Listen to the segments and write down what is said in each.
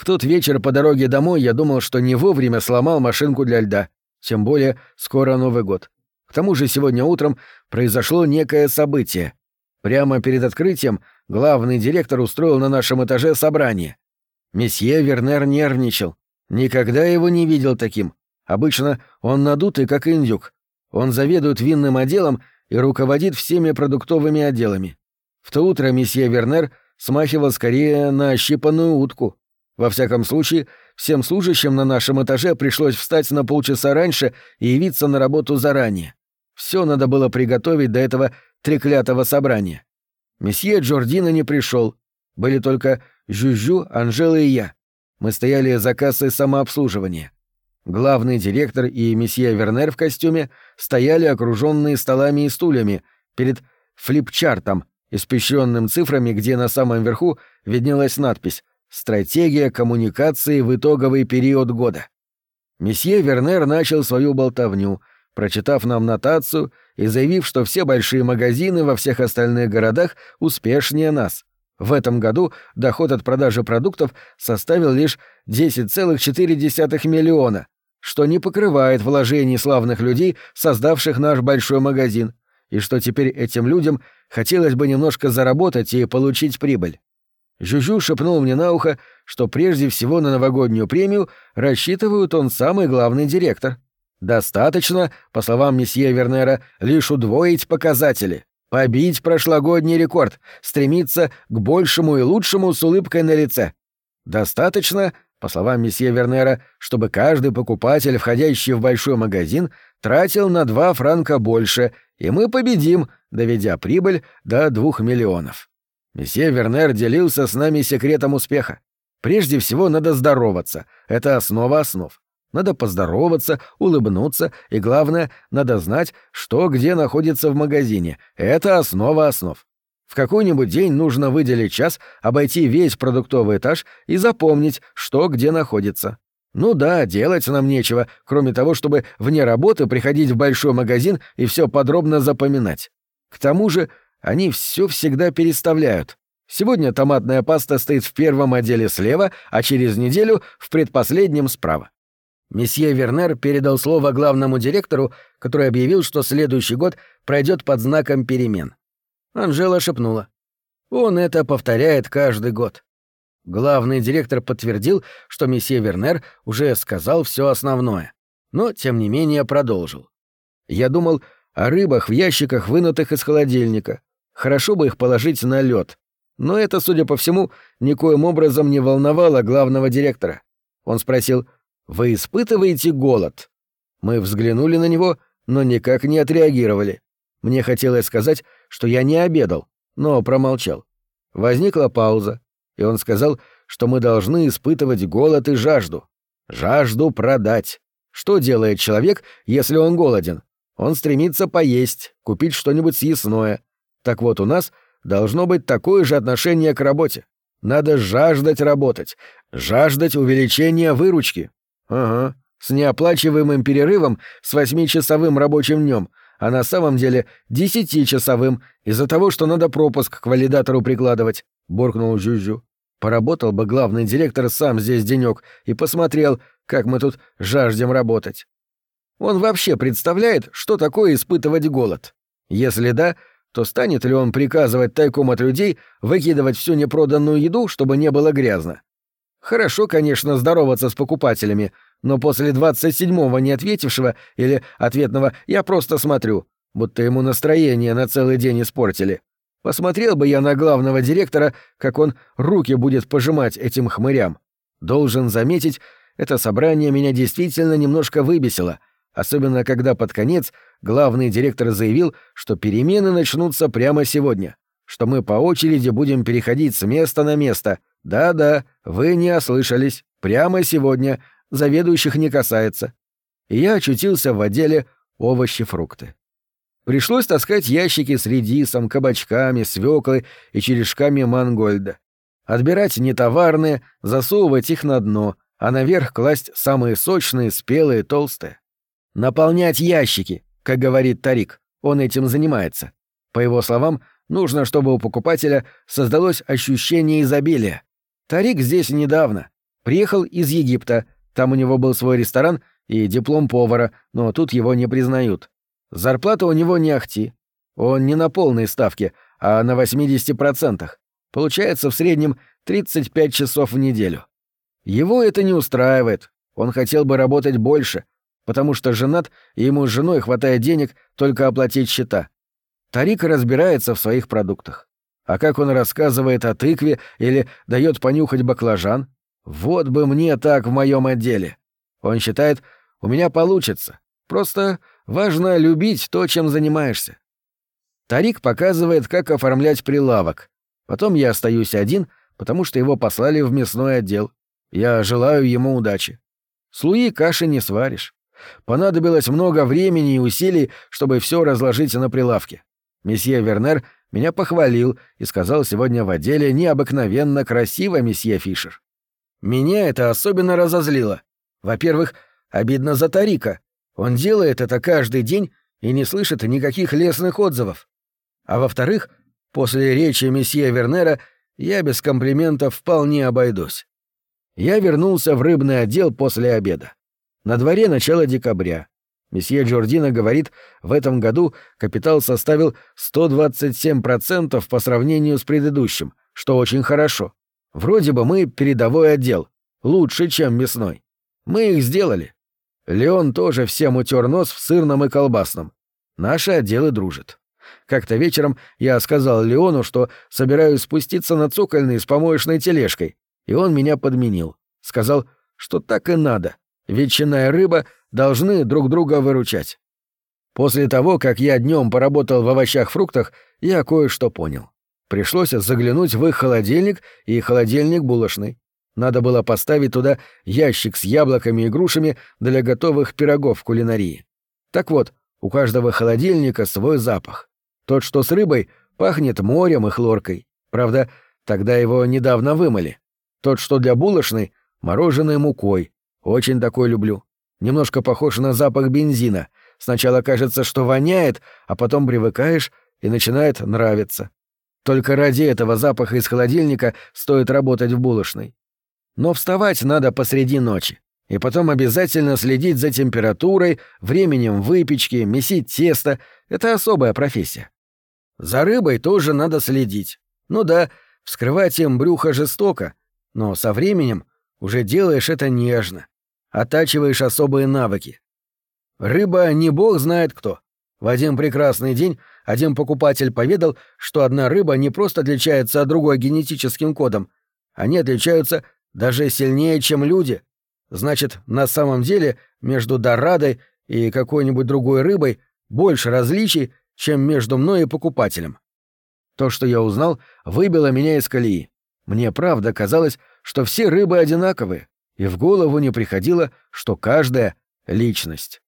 В тот вечер по дороге домой я думал, что не вовремя сломал машинку для льда. Тем более скоро Новый год. К тому же сегодня утром произошло некое событие. Прямо перед открытием главный директор устроил на нашем этаже собрание. Месье Вернер нервничал. Никогда его не видел таким. Обычно он надутый, как индюк. Он заведует винным отделом и руководит всеми продуктовыми отделами. В то утро месье Вернер смахивал скорее на ощипанную утку. Во всяком случае, всем служащим на нашем этаже пришлось встать на полчаса раньше и явиться на работу заранее. Все надо было приготовить до этого треклятого собрания. Месье Джордина не пришел. Были только Жюжу, Анжела и я. Мы стояли за кассой самообслуживания. Главный директор и месье Вернер в костюме стояли окруженные столами и стульями перед флипчартом, испещренным цифрами, где на самом верху виднелась надпись «Стратегия коммуникации в итоговый период года». Месье Вернер начал свою болтовню, прочитав нам нотацию и заявив, что все большие магазины во всех остальных городах успешнее нас. В этом году доход от продажи продуктов составил лишь 10,4 миллиона, что не покрывает вложений славных людей, создавших наш большой магазин, и что теперь этим людям хотелось бы немножко заработать и получить прибыль. Жужу шепнул мне на ухо, что прежде всего на новогоднюю премию рассчитывают он самый главный директор. Достаточно, по словам месье Вернера, лишь удвоить показатели, побить прошлогодний рекорд, стремиться к большему и лучшему с улыбкой на лице. Достаточно, по словам месье Вернера, чтобы каждый покупатель, входящий в большой магазин, тратил на два франка больше, и мы победим, доведя прибыль до двух миллионов. Месье Вернер делился с нами секретом успеха. Прежде всего надо здороваться, это основа основ. Надо поздороваться, улыбнуться, и главное, надо знать, что где находится в магазине. Это основа основ. В какой-нибудь день нужно выделить час, обойти весь продуктовый этаж и запомнить, что где находится. Ну да, делать нам нечего, кроме того, чтобы вне работы приходить в большой магазин и все подробно запоминать. К тому же они все всегда переставляют. Сегодня томатная паста стоит в первом отделе слева, а через неделю — в предпоследнем справа. Месье Вернер передал слово главному директору, который объявил, что следующий год пройдет под знаком перемен. Анжела шепнула. Он это повторяет каждый год. Главный директор подтвердил, что месье Вернер уже сказал все основное, но, тем не менее, продолжил. Я думал о рыбах в ящиках, вынутых из холодильника. Хорошо бы их положить на лед. Но это, судя по всему, никоим образом не волновало главного директора. Он спросил — вы испытываете голод?» Мы взглянули на него, но никак не отреагировали. Мне хотелось сказать, что я не обедал, но промолчал. Возникла пауза, и он сказал, что мы должны испытывать голод и жажду. Жажду продать. Что делает человек, если он голоден? Он стремится поесть, купить что-нибудь съестное. Так вот, у нас должно быть такое же отношение к работе. Надо жаждать работать, жаждать увеличения выручки. Ага, с неоплачиваемым перерывом с восьмичасовым рабочим днем, а на самом деле десятичасовым из-за того, что надо пропуск к валидатору прикладывать, буркнул Жужу. Поработал бы главный директор сам здесь денек и посмотрел, как мы тут жаждем работать. Он вообще представляет, что такое испытывать голод? Если да, то станет ли он приказывать тайком от людей выкидывать всю непроданную еду, чтобы не было грязно? Хорошо, конечно, здороваться с покупателями, но после двадцать седьмого не ответившего или ответного «я просто смотрю», будто ему настроение на целый день испортили. Посмотрел бы я на главного директора, как он руки будет пожимать этим хмырям. Должен заметить, это собрание меня действительно немножко выбесило, особенно когда под конец главный директор заявил, что перемены начнутся прямо сегодня, что мы по очереди будем переходить с места на место — да-да, вы не ослышались. Прямо сегодня. Заведующих не касается. И я очутился в отделе овощи-фрукты. Пришлось таскать ящики с редисом, кабачками, свеклой и черешками мангольда. Отбирать нетоварные, засовывать их на дно, а наверх класть самые сочные, спелые, толстые. Наполнять ящики, как говорит Тарик, он этим занимается. По его словам, нужно, чтобы у покупателя создалось ощущение изобилия. Тарик здесь недавно. Приехал из Египта, там у него был свой ресторан и диплом повара, но тут его не признают. Зарплата у него не ахти. Он не на полной ставке, а на 80%. Получается в среднем 35 часов в неделю. Его это не устраивает. Он хотел бы работать больше, потому что женат, и ему с женой хватает денег только оплатить счета. Тарик разбирается в своих продуктах. А как он рассказывает о тыкве или дает понюхать баклажан? Вот бы мне так в моем отделе. Он считает, у меня получится. Просто важно любить то, чем занимаешься. Тарик показывает, как оформлять прилавок. Потом я остаюсь один, потому что его послали в мясной отдел. Я желаю ему удачи. С Луи каши не сваришь. Понадобилось много времени и усилий, чтобы все разложить на прилавке. Месье Вернер меня похвалил и сказал сегодня в отделе необыкновенно красиво, месье Фишер. Меня это особенно разозлило. Во-первых, обидно за Тарика. Он делает это каждый день и не слышит никаких лестных отзывов. А во-вторых, после речи месье Вернера я без комплиментов вполне обойдусь. Я вернулся в рыбный отдел после обеда. На дворе начало декабря. Месье Джордина говорит, в этом году капитал составил 127% по сравнению с предыдущим, что очень хорошо. Вроде бы мы передовой отдел, лучше, чем мясной. Мы их сделали. Леон тоже всем утер нос в сырном и колбасном. Наши отделы дружат. Как-то вечером я сказал Леону, что собираюсь спуститься на цокольный с помоечной тележкой, и он меня подменил. Сказал, что так и надо. Ветчина и рыба должны друг друга выручать. После того, как я днем поработал в овощах-фруктах, я кое-что понял. Пришлось заглянуть в их холодильник и холодильник булочный. Надо было поставить туда ящик с яблоками и грушами для готовых пирогов в кулинарии. Так вот, у каждого холодильника свой запах. Тот, что с рыбой, пахнет морем и хлоркой. Правда, тогда его недавно вымыли. Тот, что для булочной, мороженой мукой. Очень такой люблю. Немножко похож на запах бензина. Сначала кажется, что воняет, а потом привыкаешь и начинает нравиться. Только ради этого запаха из холодильника стоит работать в булочной. Но вставать надо посреди ночи. И потом обязательно следить за температурой, временем выпечки, месить тесто — это особая профессия. За рыбой тоже надо следить. Ну да, вскрывать им брюхо жестоко, но со временем уже делаешь это нежно, оттачиваешь особые навыки. Рыба не бог знает кто. В один прекрасный день один покупатель поведал, что одна рыба не просто отличается от другой генетическим кодом, они отличаются даже сильнее, чем люди. Значит, на самом деле между дорадой и какой-нибудь другой рыбой больше различий, чем между мной и покупателем. То, что я узнал, выбило меня из колеи. Мне правда казалось, что все рыбы одинаковые, и в голову не приходило, что каждая — личность.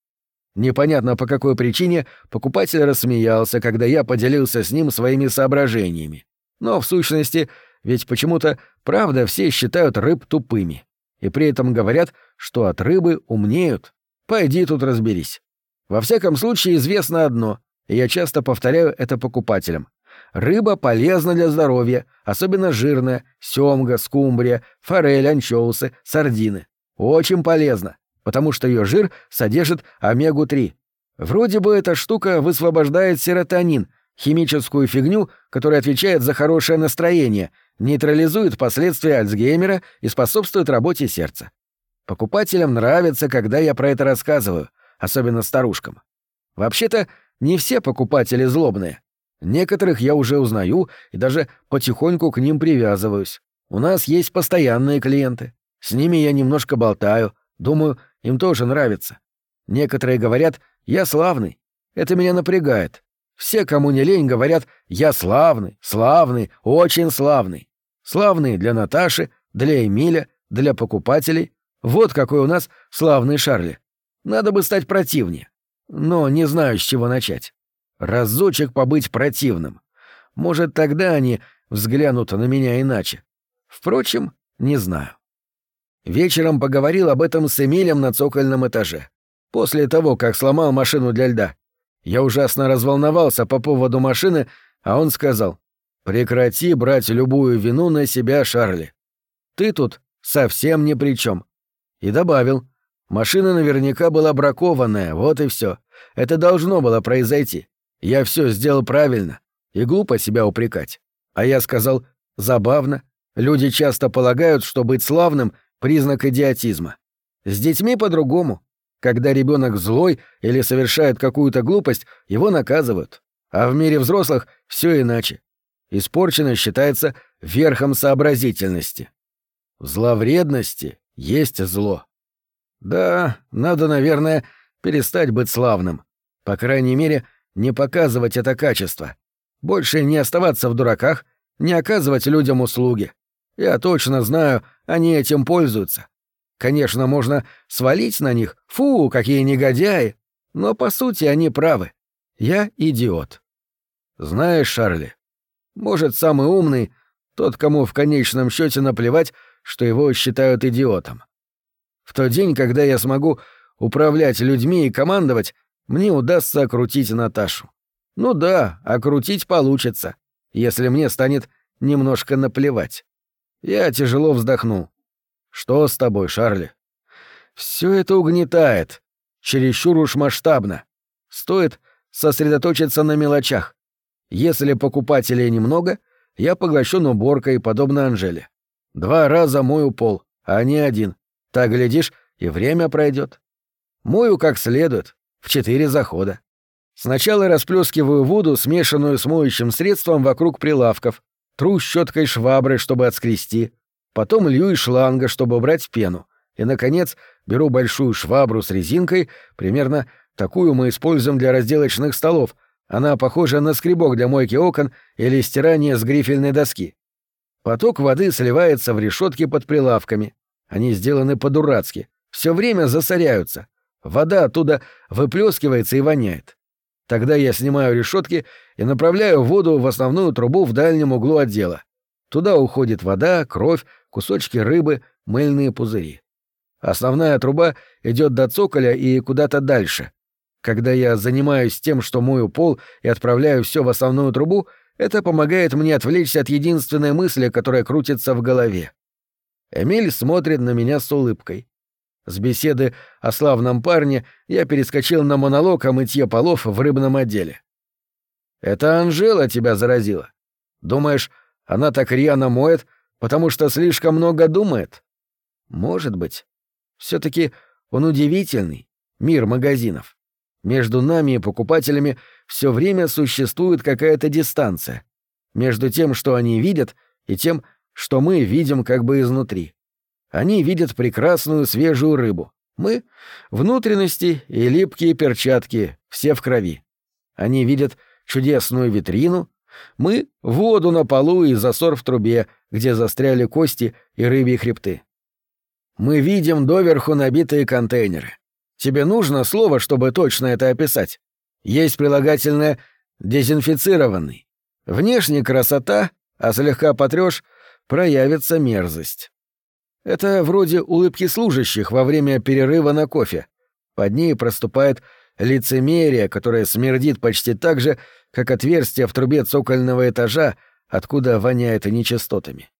Непонятно по какой причине покупатель рассмеялся, когда я поделился с ним своими соображениями. Но, в сущности, ведь почему-то, правда, все считают рыб тупыми. И при этом говорят, что от рыбы умнеют. Пойди тут разберись. Во всяком случае, известно одно, и я часто повторяю это покупателям. Рыба полезна для здоровья, особенно жирная, семга, скумбрия, форель, анчоусы, сардины. Очень полезна, потому что ее жир содержит омегу-3. Вроде бы эта штука высвобождает серотонин, химическую фигню, которая отвечает за хорошее настроение, нейтрализует последствия Альцгеймера и способствует работе сердца. Покупателям нравится, когда я про это рассказываю, особенно старушкам. Вообще-то, не все покупатели злобные. Некоторых я уже узнаю и даже потихоньку к ним привязываюсь. У нас есть постоянные клиенты. С ними я немножко болтаю. Думаю, им тоже нравится. Некоторые говорят «я славный». Это меня напрягает. Все, кому не лень, говорят «я славный, славный, очень славный». Славный для Наташи, для Эмиля, для покупателей. Вот какой у нас славный Шарли. Надо бы стать противнее. Но не знаю, с чего начать разочек побыть противным. Может, тогда они взглянут на меня иначе. Впрочем, не знаю. Вечером поговорил об этом с Эмилем на цокольном этаже. После того, как сломал машину для льда. Я ужасно разволновался по поводу машины, а он сказал, «Прекрати брать любую вину на себя, Шарли. Ты тут совсем ни при чем. И добавил, машина наверняка была бракованная, вот и все. Это должно было произойти. Я все сделал правильно, и глупо себя упрекать. А я сказал, забавно, люди часто полагают, что быть славным — признак идиотизма. С детьми по-другому. Когда ребенок злой или совершает какую-то глупость, его наказывают. А в мире взрослых все иначе. Испорченность считается верхом сообразительности. В зловредности есть зло. Да, надо, наверное, перестать быть славным. По крайней мере, не показывать это качество. Больше не оставаться в дураках, не оказывать людям услуги. Я точно знаю, они этим пользуются. Конечно, можно свалить на них, фу, какие негодяи, но по сути они правы. Я идиот. Знаешь, Шарли, может, самый умный — тот, кому в конечном счете наплевать, что его считают идиотом. В тот день, когда я смогу управлять людьми и командовать, мне удастся окрутить Наташу. Ну да, окрутить получится, если мне станет немножко наплевать. Я тяжело вздохнул. Что с тобой, Шарли? Все это угнетает. Чересчур уж масштабно. Стоит сосредоточиться на мелочах. Если покупателей немного, я поглощен уборкой, подобно Анжеле. Два раза мою пол, а не один. Так, глядишь, и время пройдет. Мою как следует, в четыре захода. Сначала расплескиваю воду, смешанную с моющим средством вокруг прилавков, тру щеткой швабры, чтобы отскрести, Потом лью из шланга, чтобы убрать пену. И, наконец, беру большую швабру с резинкой, примерно такую мы используем для разделочных столов. Она похожа на скребок для мойки окон или стирания с грифельной доски. Поток воды сливается в решетки под прилавками. Они сделаны по-дурацки. Все время засоряются. Вода оттуда выплескивается и воняет. Тогда я снимаю решетки и направляю воду в основную трубу в дальнем углу отдела. Туда уходит вода, кровь, кусочки рыбы, мыльные пузыри. Основная труба идет до цоколя и куда-то дальше. Когда я занимаюсь тем, что мою пол и отправляю все в основную трубу, это помогает мне отвлечься от единственной мысли, которая крутится в голове. Эмиль смотрит на меня с улыбкой. С беседы о славном парне я перескочил на монолог о мытье полов в рыбном отделе. «Это Анжела тебя заразила. Думаешь, она так рьяно моет, потому что слишком много думает? Может быть. все таки он удивительный, мир магазинов. Между нами и покупателями все время существует какая-то дистанция. Между тем, что они видят, и тем, что мы видим как бы изнутри. Они видят прекрасную свежую рыбу. Мы — внутренности и липкие перчатки, все в крови. Они видят чудесную витрину, мы — воду на полу и засор в трубе, где застряли кости и рыбьи хребты. Мы видим доверху набитые контейнеры. Тебе нужно слово, чтобы точно это описать. Есть прилагательное «дезинфицированный». Внешне красота, а слегка потрёшь — проявится мерзость. Это вроде улыбки служащих во время перерыва на кофе. Под ней проступает лицемерие, которое смердит почти так же, как отверстие в трубе цокольного этажа, откуда воняет нечистотами.